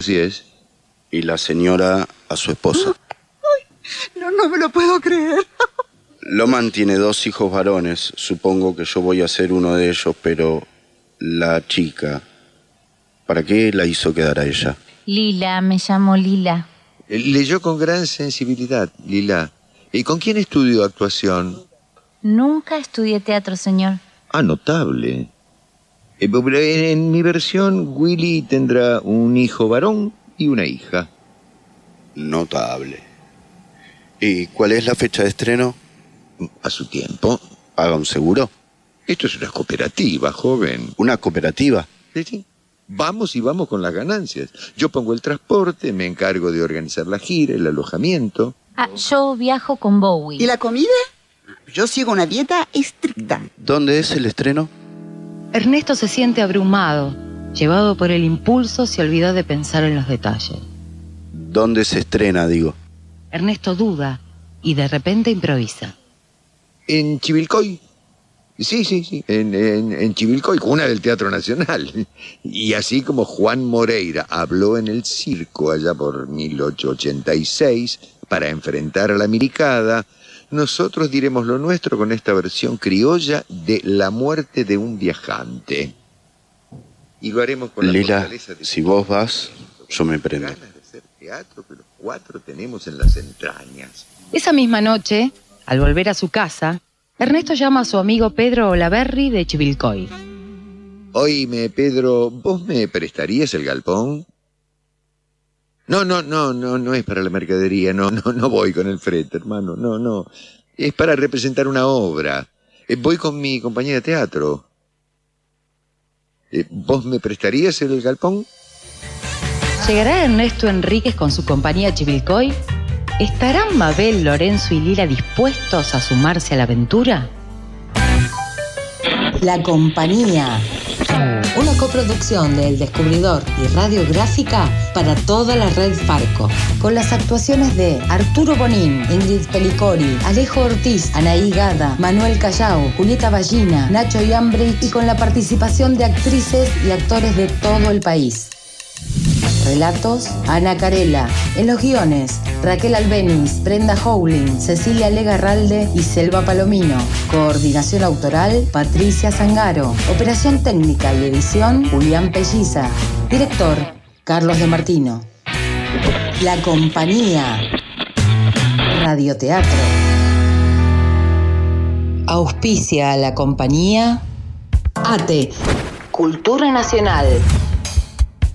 Así es. Y la señora a su esposa. No, no me lo puedo creer. Loman tiene dos hijos varones. Supongo que yo voy a ser uno de ellos, pero la chica, ¿para qué la hizo quedar a ella? Lila, me llamo Lila. Eh, Leyó con gran sensibilidad, Lila. ¿Y con quién estudió actuación? Nunca estudié teatro, señor. Ah, notable. Eh, en mi versión, Willy tendrá un hijo varón y una hija. Notable. ¿Y cuál es la fecha de estreno? A su tiempo. ¿Paga un seguro? Esto es una cooperativa, joven. ¿Una cooperativa? Sí, sí. Vamos y vamos con las ganancias. Yo pongo el transporte, me encargo de organizar la gira, el alojamiento. Ah, yo viajo con Bowie. ¿Y la comida? Yo sigo una dieta estricta. ¿Dónde es el estreno? Ernesto se siente abrumado. Llevado por el impulso, se olvidó de pensar en los detalles. ¿Dónde se estrena, digo? Ernesto duda y de repente improvisa. En Chivilcoy. Sí, sí, sí. En, en, en Chivilcoy, cuna del Teatro Nacional. Y así como Juan Moreira habló en el circo allá por 1886 para enfrentar a la miricada, nosotros diremos lo nuestro con esta versión criolla de La muerte de un viajante. Y lo haremos con la Lila, de- si vos vas, yo me prendo. Ganas de hacer teatro que los cuatro tenemos en las entrañas. Esa misma noche, al volver a su casa, Ernesto llama a su amigo Pedro Olaverri de Chivilcoy. Oíme, Pedro, ¿vos me prestarías el galpón? No, no, no, no, no es para la mercadería, no, no, no voy con el frete, hermano, no, no. Es para representar una obra. Eh, voy con mi compañía de teatro. Eh, ¿Vos me prestarías el galpón? ¿Llegará Ernesto Enríquez con su compañía Chivilcoy? ¿Estarán Mabel, Lorenzo y Lila dispuestos a sumarse a la aventura? La compañía. Una coproducción de El Descubridor y Radiográfica para toda la red Farco. Con las actuaciones de Arturo Bonín, Ingrid Pelicori, Alejo Ortiz, Anaí Gada, Manuel Callao, Julieta Ballina, Nacho Yambri y con la participación de actrices y actores de todo el país. Relatos, Ana Carela. En los guiones, Raquel Albeniz, Brenda Howling, Cecilia Legarralde y Selva Palomino. Coordinación autoral, Patricia Zangaro. Operación técnica y edición, Julián Pelliza. Director, Carlos de Martino. La compañía. Radioteatro. Auspicia a la compañía. ATE. Cultura Nacional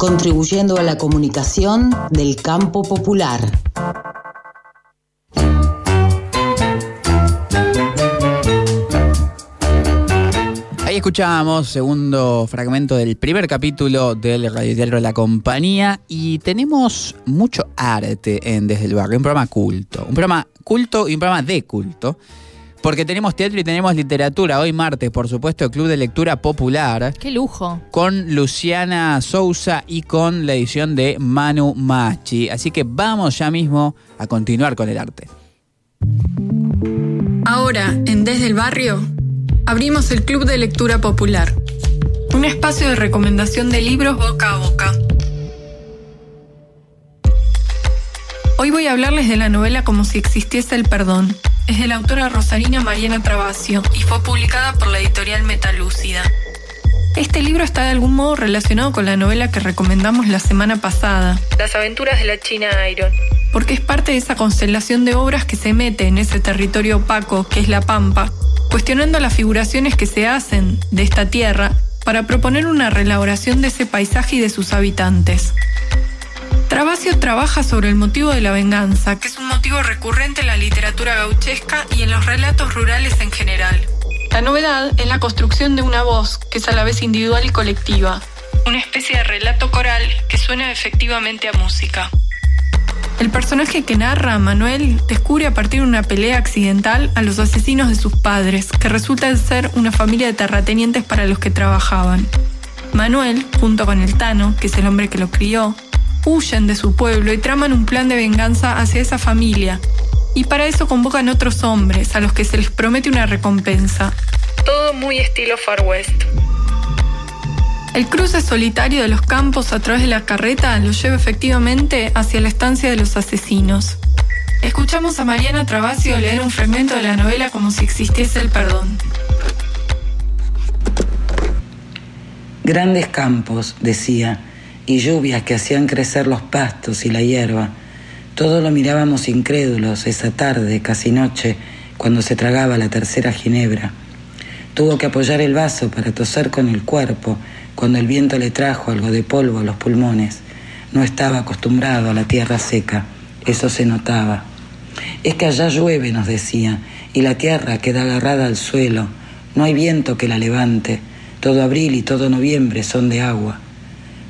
contribuyendo a la comunicación del campo popular. Ahí escuchábamos segundo fragmento del primer capítulo del radioteatro La Compañía y tenemos mucho arte en Desde el Barrio, un programa culto, un programa culto y un programa de culto, porque tenemos teatro y tenemos literatura. Hoy martes, por supuesto, el Club de Lectura Popular Qué lujo. con Luciana Sousa y con la edición de Manu Machi. Así que vamos ya mismo a continuar con el arte. Ahora, en Desde el Barrio, abrimos el Club de Lectura Popular, un espacio de recomendación de libros boca a boca. Hoy voy a hablarles de la novela Como si existiese el perdón. Es de la autora Rosarina Mariana Travasio y fue publicada por la editorial Metalúcida. Este libro está de algún modo relacionado con la novela que recomendamos la semana pasada, Las aventuras de la China Iron, porque es parte de esa constelación de obras que se mete en ese territorio opaco que es la Pampa, cuestionando las figuraciones que se hacen de esta tierra para proponer una reelaboración de ese paisaje y de sus habitantes. Trabaja sobre el motivo de la venganza, que es un motivo recurrente en la literatura gauchesca y en los relatos rurales en general. La novedad es la construcción de una voz que es a la vez individual y colectiva, una especie de relato coral que suena efectivamente a música. El personaje que narra, Manuel, descubre a partir de una pelea accidental a los asesinos de sus padres, que resulta ser una familia de terratenientes para los que trabajaban. Manuel, junto con el Tano, que es el hombre que lo crió, huyen de su pueblo y traman un plan de venganza hacia esa familia. Y para eso convocan otros hombres a los que se les promete una recompensa. Todo muy estilo Far West. El cruce solitario de los campos a través de la carreta lo lleva efectivamente hacia la estancia de los asesinos. Escuchamos a Mariana Travasio leer un fragmento de la novela como si existiese el perdón. Grandes campos, decía, y lluvias que hacían crecer los pastos y la hierba. Todos lo mirábamos incrédulos esa tarde, casi noche, cuando se tragaba la tercera ginebra. Tuvo que apoyar el vaso para toser con el cuerpo cuando el viento le trajo algo de polvo a los pulmones. No estaba acostumbrado a la tierra seca, eso se notaba. Es que allá llueve, nos decía, y la tierra queda agarrada al suelo, no hay viento que la levante, todo abril y todo noviembre son de agua.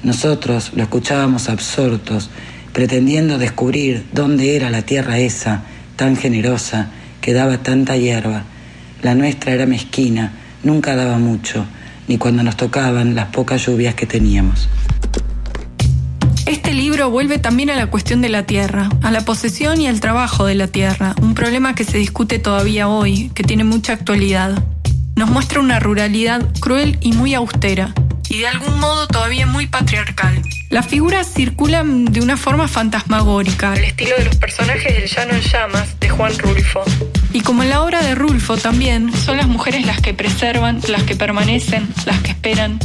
Nosotros lo escuchábamos absortos, pretendiendo descubrir dónde era la tierra esa, tan generosa, que daba tanta hierba. La nuestra era mezquina, nunca daba mucho, ni cuando nos tocaban las pocas lluvias que teníamos. Este libro vuelve también a la cuestión de la tierra, a la posesión y al trabajo de la tierra, un problema que se discute todavía hoy, que tiene mucha actualidad. Nos muestra una ruralidad cruel y muy austera, y de algún modo todavía muy patriarcal. Las figuras circulan de una forma fantasmagórica, al estilo de los personajes del Llano en Llamas de Juan Rulfo. Y como en la obra de Rulfo también, son las mujeres las que preservan, las que permanecen, las que esperan.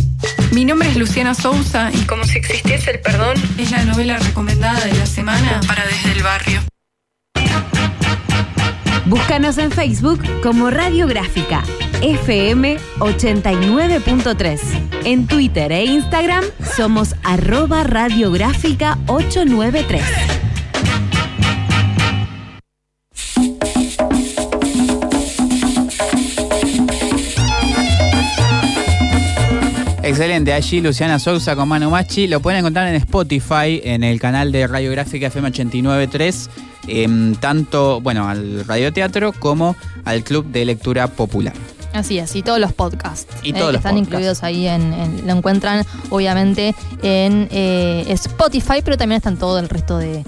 Mi nombre es Luciana Sousa y como si existiese el perdón, es la novela recomendada de la semana para Desde el Barrio. Búscanos en Facebook como Radiográfica FM 89.3. En Twitter e Instagram somos arroba radiográfica 893. Excelente, allí Luciana Sousa con Manu Machi. Lo pueden encontrar en Spotify, en el canal de Radiográfica FM 893, em, tanto bueno, al radioteatro como al Club de Lectura Popular. Así es, y todos los podcasts. Y eh, todos que los están podcasts. incluidos ahí en, en- lo encuentran obviamente en eh, Spotify, pero también están todo el resto de,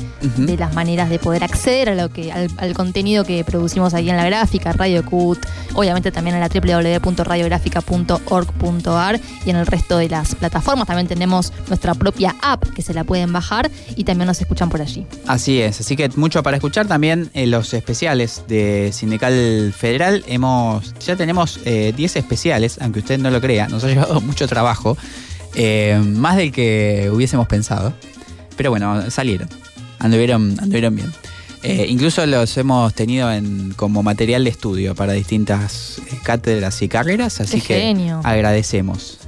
las maneras de poder acceder a lo que al, al contenido que producimos aquí en la gráfica, Radio Cut, obviamente también en la www.radiográfica.org.ar y en el resto de las plataformas. También tenemos nuestra propia app que se la pueden bajar y también nos escuchan por allí. Así es, así que mucho para escuchar también en los especiales de Sindical Federal. Hemos, ya tenemos eh, 10 especiales, aunque usted no lo crea, nos ha llevado mucho trabajo, eh, más del que hubiésemos pensado. Pero bueno, salieron, anduvieron, anduvieron bien. Eh, incluso los hemos tenido en, como material de estudio para distintas eh, cátedras y carreras, así Qué que genio. agradecemos.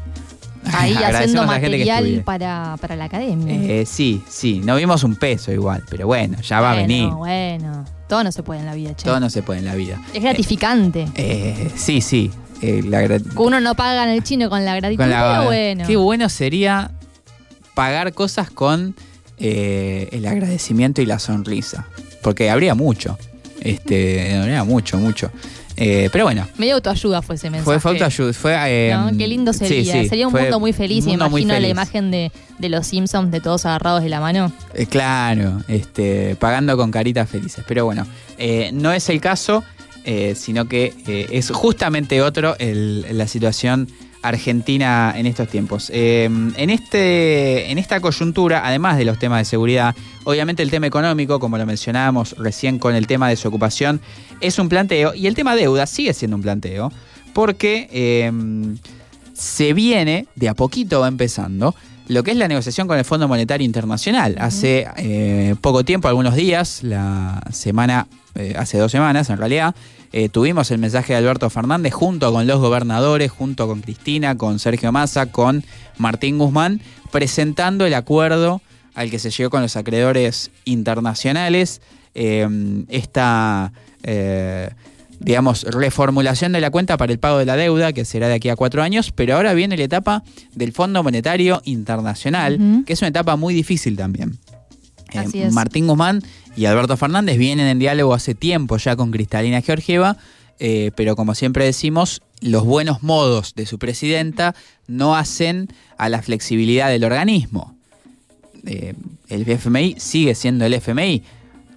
Ahí haciendo Agradecemos a la gente que material para, para la academia. Eh, sí, sí, no vimos un peso igual, pero bueno, ya va a Bueno, venir. Bueno, todo no se puede en la vida, che. Todo no se puede en la vida. Es gratificante. Eh, sí, sí. eh, la Uno no paga en el chino con la gratitud, con la- pero bueno. Qué bueno sería pagar cosas con eh, el agradecimiento y la sonrisa. Porque habría mucho. Este, habría mucho, mucho. Eh, pero bueno, Medio autoayuda fue ese mensaje. fue, fue autoayuda. Fue, eh, ¿No? Qué lindo sería. sí, sería un mundo muy feliz. mundo muy imagino la imagen de, de los Simpsons de todos agarrados de la mano. Eh, claro, este, pagando con caritas felices. Pero bueno, eh, no es el caso, sino que es justamente otro el- la situación argentina en estos tiempos. Eh, en, este, en esta coyuntura, además de los temas de seguridad, obviamente el tema económico, como lo mencionábamos recién con el tema de desocupación, es un planteo y el tema deuda sigue siendo un planteo porque eh, se viene, de a poquito va empezando, lo que es la negociación con el Fondo Monetario Internacional. Hace eh, poco tiempo, algunos días, la semana, eh, hace dos semanas en realidad, eh, tuvimos el mensaje de Alberto Fernández junto con los gobernadores, junto con Cristina, con Sergio Massa, con Martín Guzmán, presentando el acuerdo al que se llegó con los acreedores internacionales. eh, esta, eh, digamos, reformulación de la cuenta para el pago de la deuda, que será de aquí a cuatro años, pero ahora viene la etapa del Fondo Monetario Internacional, que es una etapa muy difícil también. Eh, es. Martín Guzmán y Alberto Fernández vienen en diálogo hace tiempo ya con Cristalina Georgieva, eh, pero como siempre decimos, los buenos modos de su presidenta no hacen a la flexibilidad del organismo. Eh, el FMI sigue siendo el FMI.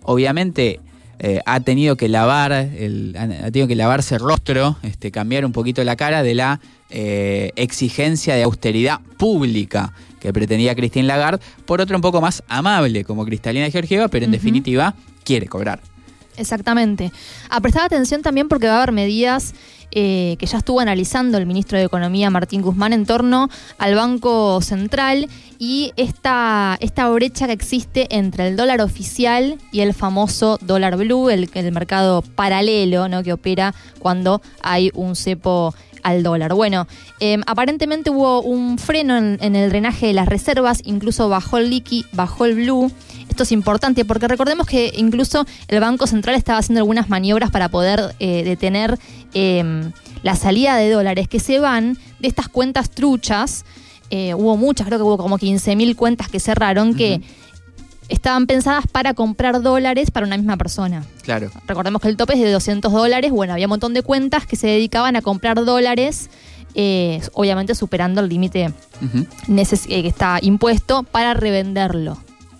Obviamente, eh, ha tenido que lavar, ha tenido que lavarse el rostro, este, cambiar un poquito la cara de la exigencia de austeridad pública que pretendía Christine Lagarde, por otro un poco más amable como Cristalina Georgieva, pero en definitiva quiere cobrar. Exactamente. A prestar atención también porque va a haber medidas eh, que ya estuvo analizando el ministro de Economía Martín Guzmán en torno al Banco Central y esta, esta brecha que existe entre el dólar oficial y el famoso dólar blue, el, el mercado paralelo ¿no? que opera cuando hay un cepo al dólar. Bueno, eh, aparentemente hubo un freno en, el drenaje de las reservas, incluso bajó el liqui, bajó el blue. Esto es importante porque recordemos que incluso el Banco Central estaba haciendo algunas maniobras para poder eh, detener eh, la salida de dólares que se van de estas cuentas truchas. Eh, hubo muchas, creo que hubo como 15.000 cuentas que cerraron que estaban pensadas para comprar dólares para una misma persona. Claro. Recordemos que el tope es de 200 dólares. Bueno, había un montón de cuentas que se dedicaban a comprar dólares, eh, obviamente superando el límite eh, que está impuesto para revenderlo.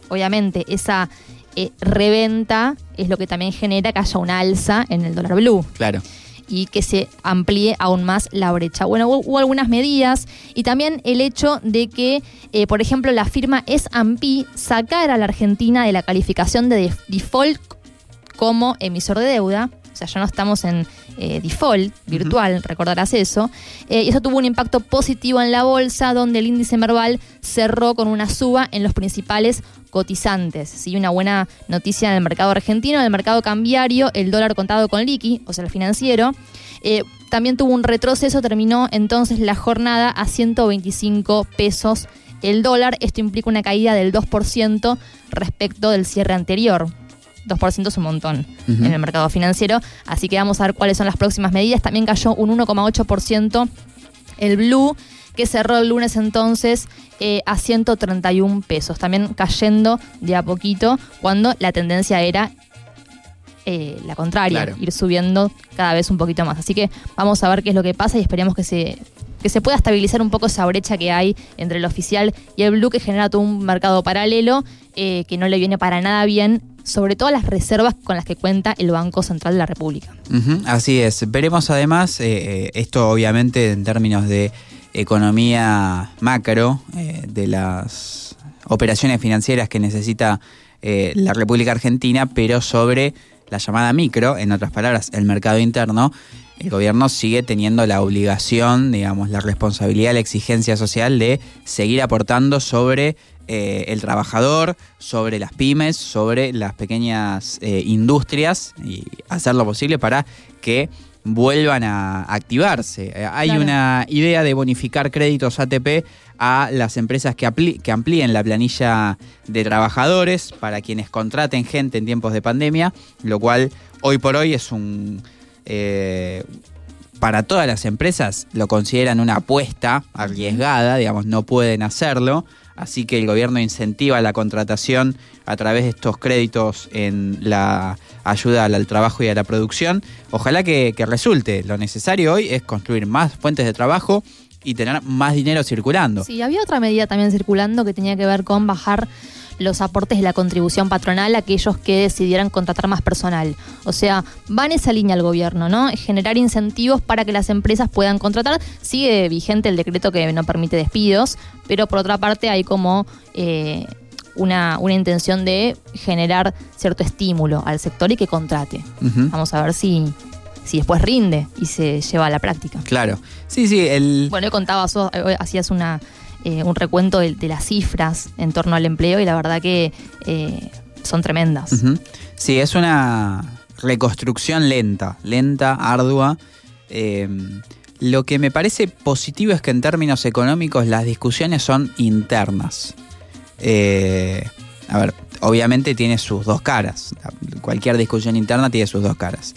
Obviamente, esa eh, reventa es lo que también genera que haya una alza en el dólar blue Claro. Y que se amplíe aún más la brecha. Bueno, hubo, algunas medidas y también el hecho de que, eh, por ejemplo, la firma S&P sacara a la Argentina de la calificación de def- default como emisor de deuda. O sea, ya no estamos en eh, default virtual, recordarás eso. Eh, y eso tuvo un impacto positivo en la bolsa, donde el índice Merval cerró con una suba en los principales cotizantes. Sí, una buena noticia en el mercado argentino, en el mercado cambiario, el dólar contado con liqui, o sea, el financiero. eh, también tuvo un retroceso, terminó entonces la jornada a 125 pesos el dólar. Esto implica una caída del 2% respecto del cierre anterior. 2% es un montón en el mercado financiero. Así que vamos a ver cuáles son las próximas medidas. También cayó un 1,8% el blue, que cerró el lunes entonces eh, a 131 pesos. También cayendo de a poquito cuando la tendencia era eh, la contraria, Claro. ir subiendo cada vez un poquito más. Así que vamos a ver qué es lo que pasa y esperemos que se, que se pueda estabilizar un poco esa brecha que hay entre el oficial y el blue que genera todo un mercado paralelo eh, que no le viene para nada bien, sobre todo las reservas con las que cuenta el Banco Central de la República. Así es. Veremos además, eh, eh, esto obviamente en términos de economía macro, eh, de las operaciones financieras que necesita la República Argentina, pero sobre la llamada micro, en otras palabras, el mercado interno, el gobierno sigue teniendo la obligación, digamos, la responsabilidad, la exigencia social de seguir aportando sobre eh, el trabajador, sobre las pymes, sobre las pequeñas eh, industrias y hacer lo posible para que vuelvan a activarse. Eh, hay Claro. una idea de bonificar créditos ATP a las empresas que, que amplíen la planilla de trabajadores para quienes contraten gente en tiempos de pandemia, lo cual hoy por hoy es un... para todas las empresas lo consideran una apuesta arriesgada, digamos, no pueden hacerlo, así que el gobierno incentiva la contratación a través de estos créditos en la ayuda al, trabajo y a la producción. Ojalá que, que resulte. Lo necesario hoy es construir más fuentes de trabajo y tener más dinero circulando. Sí, había otra medida también circulando que tenía que ver con bajar los aportes de la contribución patronal a aquellos que decidieran contratar más personal. O sea, va en esa línea el gobierno, ¿no? Generar incentivos para que las empresas puedan contratar. Sigue vigente el decreto que no permite despidos, pero por otra parte hay como eh, una, una intención de generar cierto estímulo al sector y que contrate. Vamos a ver si, si después rinde y se lleva a la práctica. Claro. Sí, sí, el... Bueno, hoy contabas, vos, hoy hacías una, eh, un recuento de, las cifras en torno al empleo y la verdad que eh, son tremendas. Sí, es una reconstrucción lenta, lenta, ardua. Eh, lo que me parece positivo es que en términos económicos las discusiones son internas. A ver, obviamente tiene sus dos caras. Cualquier discusión interna tiene sus dos caras.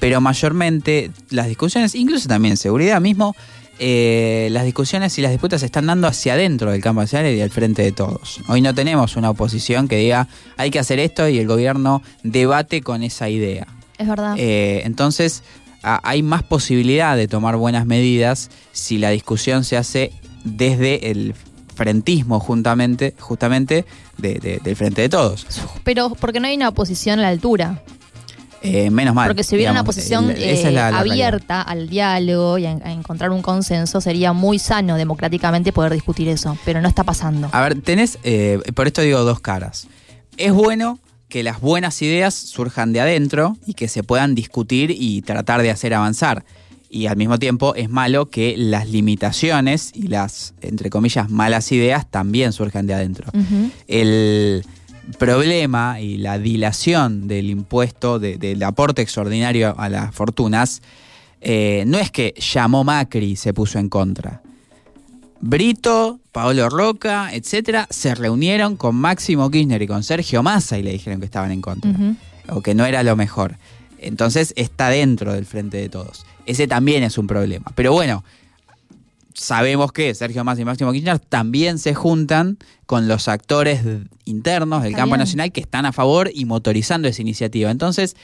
Pero mayormente las discusiones, incluso también seguridad mismo, eh, las discusiones y las disputas se están dando hacia adentro del campo nacional y al frente de todos. Hoy no tenemos una oposición que diga hay que hacer esto y el gobierno debate con esa idea. Es verdad. Eh, entonces a- hay más posibilidad de tomar buenas medidas si la discusión se hace desde el frentismo juntamente, justamente de- de- del frente de todos. Pero porque no hay una oposición a la altura. Eh, menos mal. Porque si hubiera una posición es eh, la- realidad. abierta al diálogo y a, a encontrar un consenso, sería muy sano democráticamente poder discutir eso, pero no está pasando. A ver, tenés, eh, por esto digo dos caras. Es bueno que las buenas ideas surjan de adentro y que se puedan discutir y tratar de hacer avanzar. Y al mismo tiempo es malo que las limitaciones y las, entre comillas, malas ideas también surjan de adentro. El problema y la dilación del impuesto, de- del aporte extraordinario a las fortunas, eh, no es que llamó Macri y se puso en contra. Brito, Paolo Roca, etcétera, se reunieron con Máximo Kirchner y con Sergio Massa y le dijeron que estaban en contra o que no era lo mejor. Entonces está dentro del frente de todos. Ese también es un problema. Pero bueno, sabemos que Sergio Massa y Máximo Kirchner también se juntan con los actores internos del Está campo bien. nacional que están a favor y motorizando esa iniciativa. Entonces,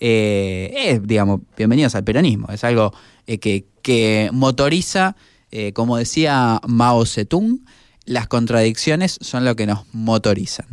eh, es, digamos, bienvenidos al peronismo. Es algo eh, que, que motoriza, eh, como decía Mao Zedong, las contradicciones son lo que nos motorizan.